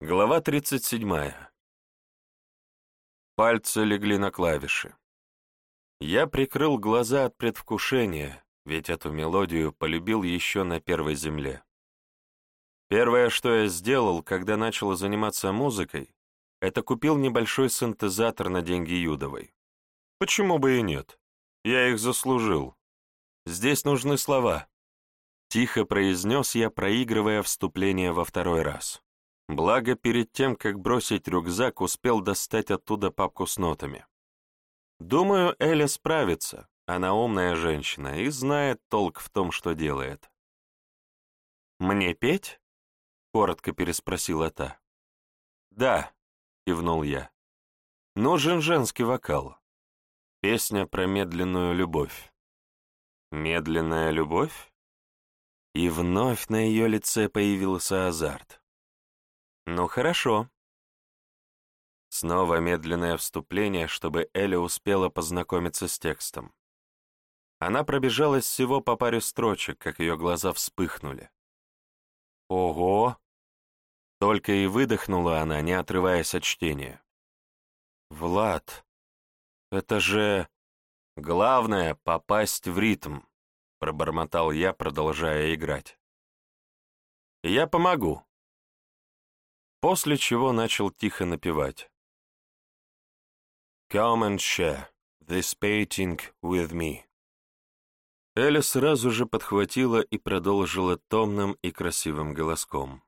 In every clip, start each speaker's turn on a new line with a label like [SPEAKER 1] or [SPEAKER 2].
[SPEAKER 1] Глава 37. Пальцы легли на клавиши. Я прикрыл глаза от предвкушения, ведь эту мелодию полюбил еще на первой земле. Первое, что я сделал, когда начал заниматься музыкой, это купил небольшой синтезатор на деньги Юдовой. Почему бы и нет? Я их заслужил. Здесь нужны слова. Тихо произнес я, проигрывая вступление во второй раз. Благо, перед тем, как бросить рюкзак, успел достать оттуда папку с нотами. Думаю, Эля справится. Она умная женщина и знает толк в том, что делает. «Мне петь?» — коротко переспросила та. «Да», — кивнул я. «Нужен женский вокал. Песня про медленную любовь». «Медленная любовь?» И вновь на ее лице появился азарт. «Ну хорошо». Снова медленное вступление, чтобы Эля успела познакомиться с текстом. Она пробежалась всего по паре строчек, как ее глаза вспыхнули. «Ого!» Только и выдохнула она, не отрываясь от чтения. «Влад, это же...» «Главное — попасть в ритм», — пробормотал я, продолжая играть. «Я помогу», после чего начал тихо напевать. «Come and share this painting with me». Эля сразу же подхватила и продолжила томным и красивым голоском.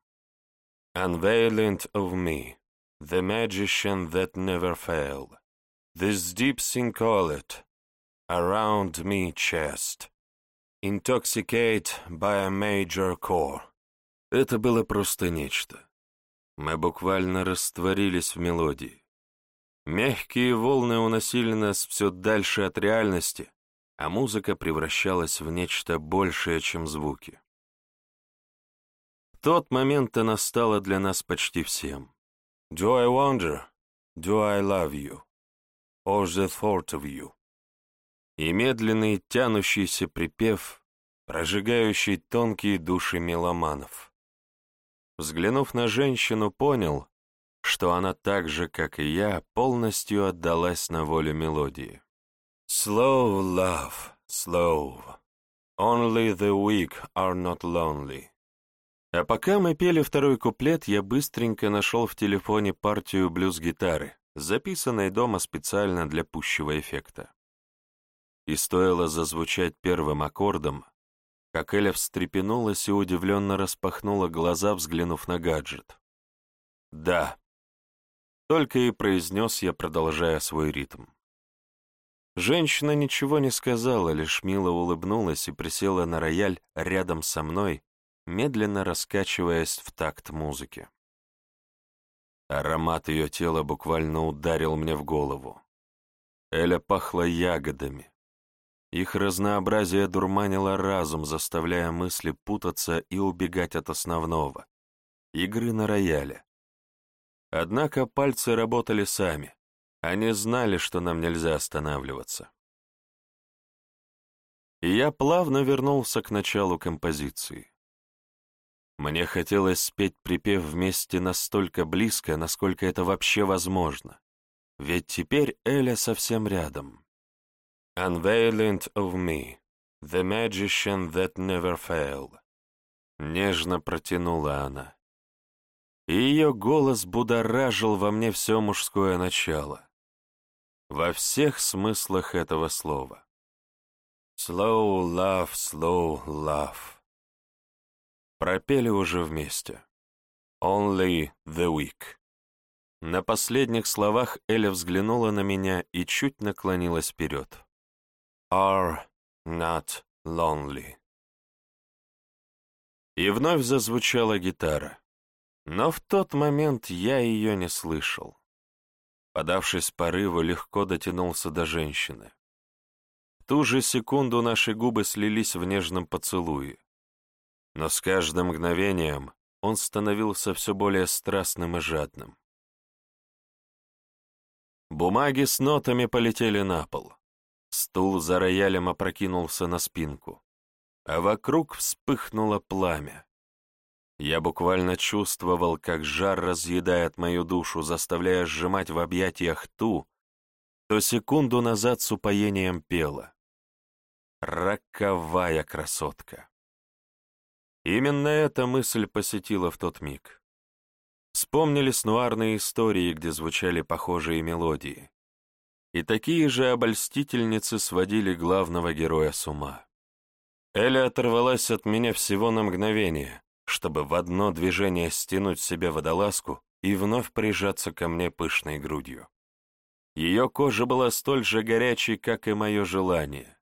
[SPEAKER 1] «Unveiling of me, the magician that never failed, this deep syncholate, around me chest, intoxicate by a major core». Это было просто нечто. Мы буквально растворились в мелодии. Мягкие волны уносили нас все дальше от реальности, а музыка превращалась в нечто большее, чем звуки. Тот момент она стала для нас почти всем. «Do I wonder? Do I love you? Or the thought of you?» И медленный тянущийся припев, прожигающий тонкие души меломанов. Взглянув на женщину, понял, что она так же, как и я, полностью отдалась на волю мелодии. Slow love, slow. Only the weak are not lonely. А пока мы пели второй куплет, я быстренько нашел в телефоне партию блюз-гитары, записанной дома специально для пущего эффекта. И стоило зазвучать первым аккордом, как Эля встрепенулась и удивленно распахнула глаза, взглянув на гаджет. «Да», — только и произнес я, продолжая свой ритм. Женщина ничего не сказала, лишь мило улыбнулась и присела на рояль рядом со мной, медленно раскачиваясь в такт музыки. Аромат ее тела буквально ударил мне в голову. Эля пахла ягодами, их разнообразие дурманило разум, заставляя мысли путаться и убегать от основного — игры на рояле. Однако пальцы работали сами. Они знали, что нам нельзя останавливаться. И я плавно вернулся к началу композиции. Мне хотелось спеть припев вместе настолько близко, насколько это вообще возможно. Ведь теперь Эля совсем рядом. Unveiling of me, the magician that never failed. Нежно протянула она. И ее голос будоражил во мне все мужское начало. Во всех смыслах этого слова. Slow love, slow love. Пропели уже вместе. Only the weak. На последних словах Эля взглянула на меня и чуть наклонилась вперед are not lonely. И вновь зазвучала гитара. Но в тот момент я ее не слышал. Подавшись порыву, легко дотянулся до женщины. В ту же секунду наши губы слились в нежном поцелуе. Но с каждым мгновением он становился все более страстным и жадным. Бумаги с нотами полетели на пол. Стул за роялем опрокинулся на спинку, а вокруг вспыхнуло пламя. Я буквально чувствовал, как жар разъедает мою душу, заставляя сжимать в объятиях ту, кто секунду назад с упоением пела. Роковая красотка. Именно эта мысль посетила в тот миг. Вспомнились нуарные истории, где звучали похожие мелодии. И такие же обольстительницы сводили главного героя с ума. Эля оторвалась от меня всего на мгновение, чтобы в одно движение стянуть себе водолазку и вновь прижаться ко мне пышной грудью. Ее кожа была столь же горячей, как и мое желание.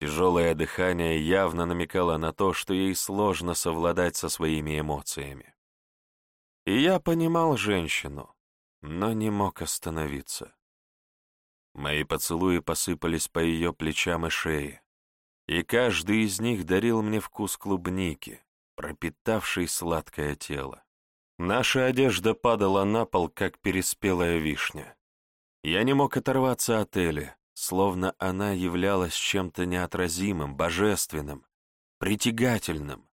[SPEAKER 1] Тяжелое дыхание явно намекало на то, что ей сложно совладать со своими эмоциями. И я понимал женщину, но не мог остановиться. Мои поцелуи посыпались по ее плечам и шее, и каждый из них дарил мне вкус клубники, пропитавший сладкое тело. Наша одежда падала на пол, как переспелая вишня. Я не мог оторваться от Эли, словно она являлась чем-то неотразимым, божественным, притягательным,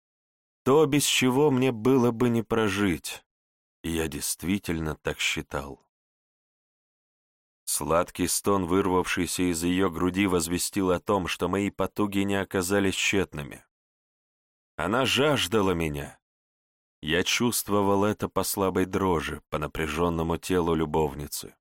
[SPEAKER 1] то, без чего мне было бы не прожить. И я действительно так считал. Сладкий стон, вырвавшийся из ее груди, возвестил о том, что мои потуги не оказались тщетными. Она жаждала меня. Я чувствовал это по слабой дрожи, по напряженному телу любовницы.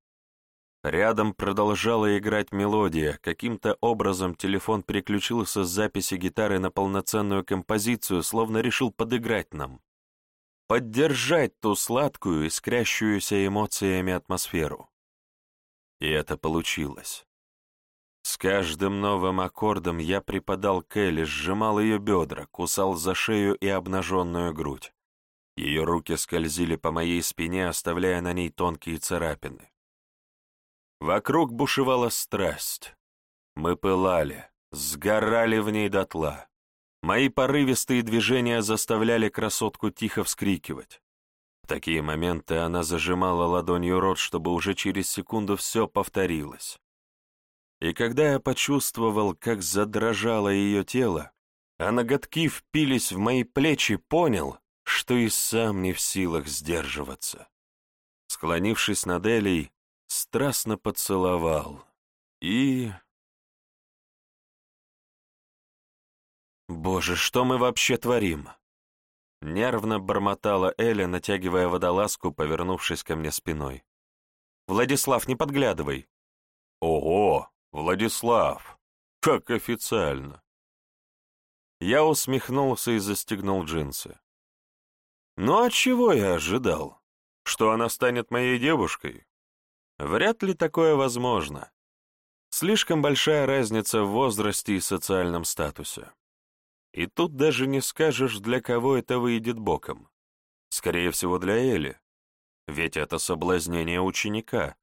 [SPEAKER 1] Рядом продолжала играть мелодия, каким-то образом телефон переключился с записи гитары на полноценную композицию, словно решил подыграть нам. Поддержать ту сладкую, искрящуюся эмоциями атмосферу. И это получилось. С каждым новым аккордом я припадал к Элли, сжимал ее бедра, кусал за шею и обнаженную грудь. Ее руки скользили по моей спине, оставляя на ней тонкие царапины. Вокруг бушевала страсть. Мы пылали, сгорали в ней дотла. Мои порывистые движения заставляли красотку тихо вскрикивать. В такие моменты она зажимала ладонью рот, чтобы уже через секунду все повторилось. И когда я почувствовал, как задрожало ее тело, а ноготки впились в мои плечи, понял, что и сам не в силах сдерживаться. Склонившись над Элей, страстно поцеловал и... «Боже, что мы вообще творим?» Нервно бормотала Эля, натягивая водолазку, повернувшись ко мне спиной. «Владислав, не подглядывай!» «Ого, Владислав! Как официально!» Я усмехнулся и застегнул джинсы. «Ну а чего я ожидал? Что она станет моей девушкой? Вряд ли такое возможно. Слишком большая разница в возрасте и социальном статусе. И тут даже не скажешь, для кого это выйдет боком. Скорее всего, для Эли. Ведь это соблазнение ученика.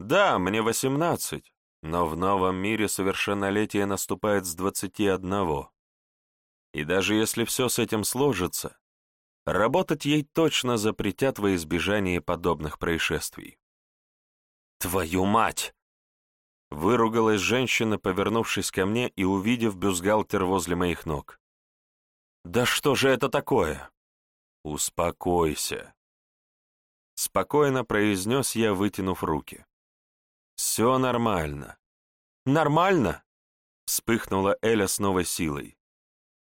[SPEAKER 1] Да, мне восемнадцать, но в новом мире совершеннолетие наступает с двадцати одного. И даже если все с этим сложится, работать ей точно запретят во избежание подобных происшествий. «Твою мать!» Выругалась женщина, повернувшись ко мне и увидев бюстгальтер возле моих ног. «Да что же это такое?» «Успокойся!» Спокойно произнес я, вытянув руки. «Все нормально». «Нормально?» Вспыхнула Эля с новой силой.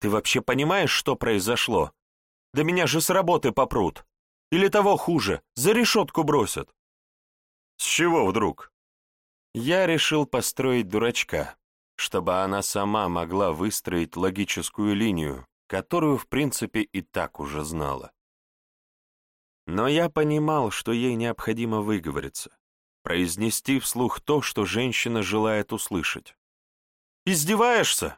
[SPEAKER 1] «Ты вообще понимаешь, что произошло? Да меня же с работы попрут. Или того хуже, за решетку бросят. С чего вдруг? Я решил построить дурачка, чтобы она сама могла выстроить логическую линию, которую, в принципе, и так уже знала. Но я понимал, что ей необходимо выговориться, произнести вслух то, что женщина желает услышать. «Издеваешься?»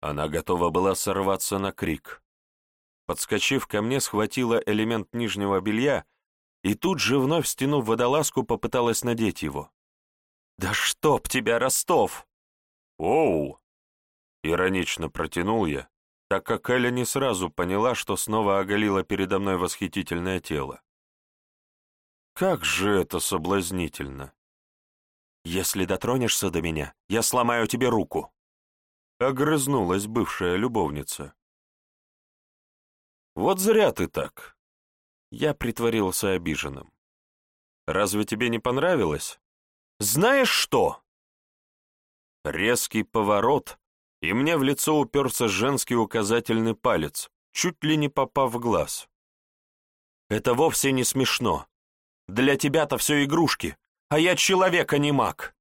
[SPEAKER 1] Она готова была сорваться на крик. Подскочив ко мне, схватила элемент нижнего белья и тут же, вновь стянув водолазку, попыталась надеть его. «Да чтоб тебя, Ростов!» «Оу!» — иронично протянул я, так как Эля не сразу поняла, что снова оголила передо мной восхитительное тело. «Как же это соблазнительно!» «Если дотронешься до меня, я сломаю тебе руку!» — огрызнулась бывшая любовница. Вот зря ты так. Я притворился обиженным. Разве тебе не понравилось? Знаешь что? Резкий поворот, и мне в лицо уперся женский указательный палец, чуть ли не попав в глаз. Это вовсе не смешно. Для тебя-то все игрушки, а я человек, а не маг.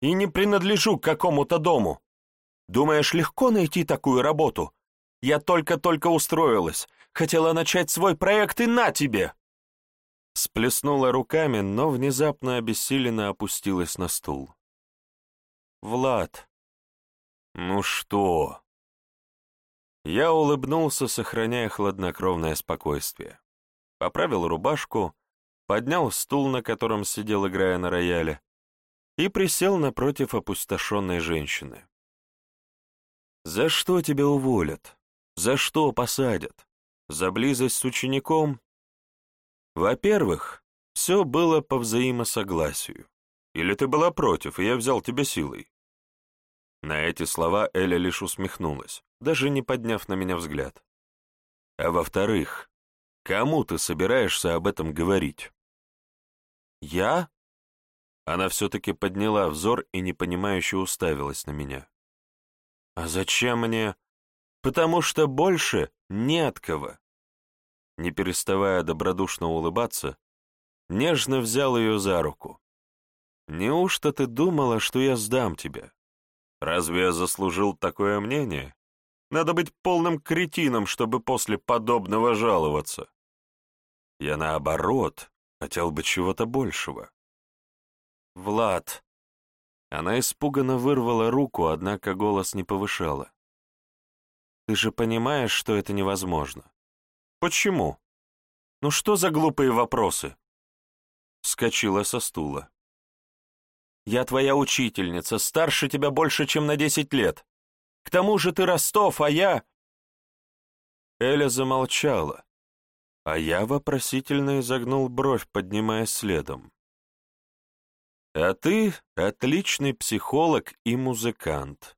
[SPEAKER 1] И не принадлежу к какому-то дому. Думаешь, легко найти такую работу? Я только-только устроилась, хотела начать свой проект и на тебе!» Сплеснула руками, но внезапно обессиленно опустилась на стул. «Влад!» «Ну что?» Я улыбнулся, сохраняя хладнокровное спокойствие. Поправил рубашку, поднял стул, на котором сидел, играя на рояле, и присел напротив опустошенной женщины. «За что тебя уволят? За что посадят? За близость с учеником?» «Во-первых, все было по взаимосогласию. Или ты была против, и я взял тебя силой?» На эти слова Эля лишь усмехнулась, даже не подняв на меня взгляд. «А во-вторых, кому ты собираешься об этом говорить?» «Я?» Она все-таки подняла взор и непонимающе уставилась на меня. «А зачем мне?» «Потому что больше не от кого». Не переставая добродушно улыбаться, нежно взял ее за руку. «Неужто ты думала, что я сдам тебя? Разве я заслужил такое мнение? Надо быть полным кретином, чтобы после подобного жаловаться. Я, наоборот, Хотел бы чего-то большего. «Влад!» Она испуганно вырвала руку, однако голос не повышала. «Ты же понимаешь, что это невозможно?» «Почему?» «Ну что за глупые вопросы?» Вскочила со стула. «Я твоя учительница, старше тебя больше, чем на десять лет. К тому же ты Ростов, а я...» Эля замолчала, а я вопросительно изогнул бровь, поднимаясь следом. А ты отличный психолог и музыкант.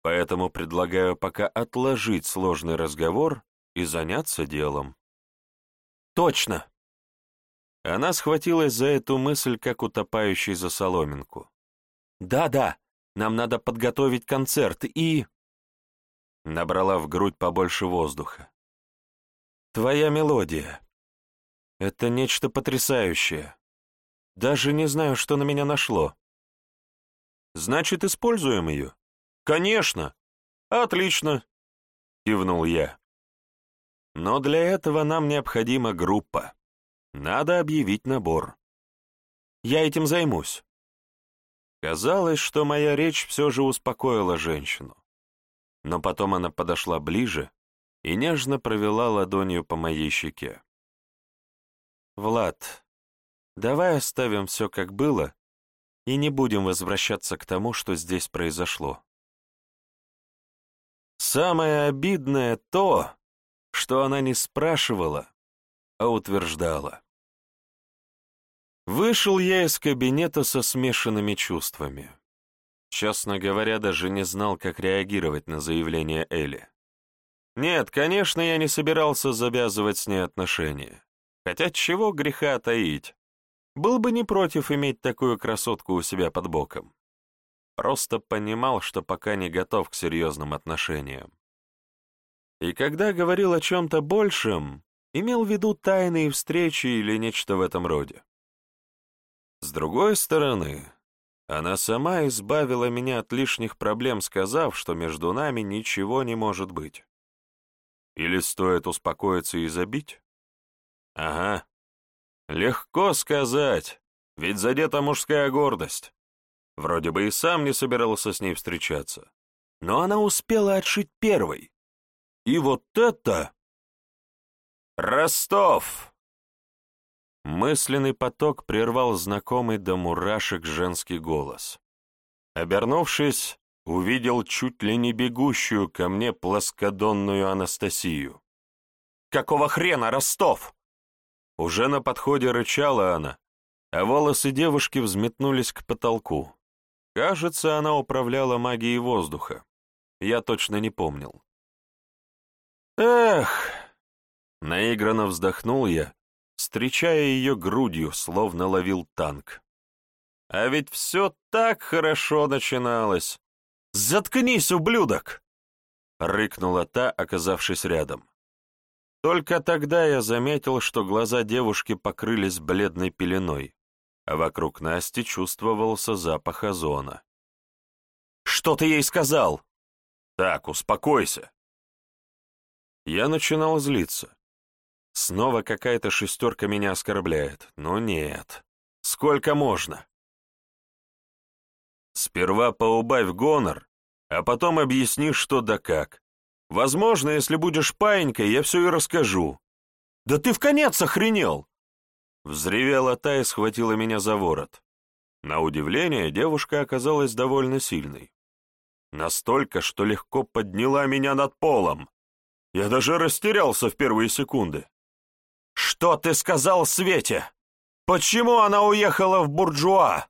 [SPEAKER 1] Поэтому предлагаю пока отложить сложный разговор и заняться делом. Точно. Она схватилась за эту мысль, как утопающий за соломинку. Да-да, нам надо подготовить концерт и... Набрала в грудь побольше воздуха. Твоя мелодия. Это нечто потрясающее. Даже не знаю, что на меня нашло. Значит, используем ее? Конечно. Отлично. Кивнул я. Но для этого нам необходима группа. Надо объявить набор. Я этим займусь. Казалось, что моя речь все же успокоила женщину. Но потом она подошла ближе, и нежно провела ладонью по моей щеке. «Влад, давай оставим все как было и не будем возвращаться к тому, что здесь произошло. Самое обидное то, что она не спрашивала, а утверждала. Вышел я из кабинета со смешанными чувствами. Честно говоря, даже не знал, как реагировать на заявление Эли. Нет, конечно, я не собирался завязывать с ней отношения. Хотя чего греха таить. Был бы не против иметь такую красотку у себя под боком. Просто понимал, что пока не готов к серьезным отношениям. И когда говорил о чем-то большем, имел в виду тайные встречи или нечто в этом роде. С другой стороны, она сама избавила меня от лишних проблем, сказав, что между нами ничего не может быть. Или стоит успокоиться и забить? Ага. Легко сказать, ведь задета мужская гордость. Вроде бы и сам не собирался с ней встречаться. Но она успела отшить первой. И вот это... Ростов! Мысленный поток прервал знакомый до мурашек женский голос. Обернувшись, увидел чуть ли не бегущую ко мне плоскодонную Анастасию. «Какого хрена, Ростов?» Уже на подходе рычала она, а волосы девушки взметнулись к потолку. Кажется, она управляла магией воздуха. Я точно не помнил. «Эх!» Наигранно вздохнул я, встречая ее грудью, словно ловил танк. А ведь все так хорошо начиналось. «Заткнись, ублюдок!» — рыкнула та, оказавшись рядом. Только тогда я заметил, что глаза девушки покрылись бледной пеленой, а вокруг Насти чувствовался запах озона. «Что ты ей сказал?» «Так, успокойся». Я начинал злиться. Снова какая-то шестерка меня оскорбляет. Но нет. Сколько можно? Сперва поубавь гонор, а потом объясни, что да как. Возможно, если будешь паинькой, я все и расскажу. Да ты в конец охренел! Взревела та и схватила меня за ворот. На удивление, девушка оказалась довольно сильной. Настолько, что легко подняла меня над полом. Я даже растерялся в первые секунды. «Что ты сказал Свете? Почему она уехала в буржуа?»